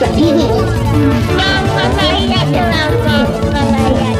はいはいはい。